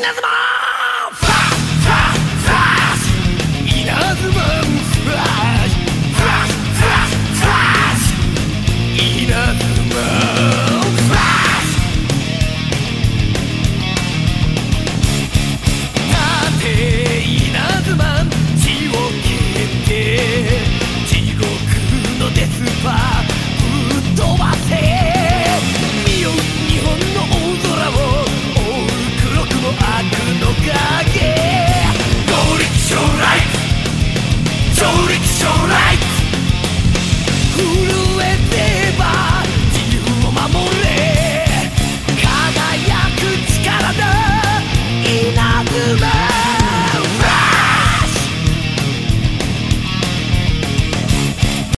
Martinez Mom!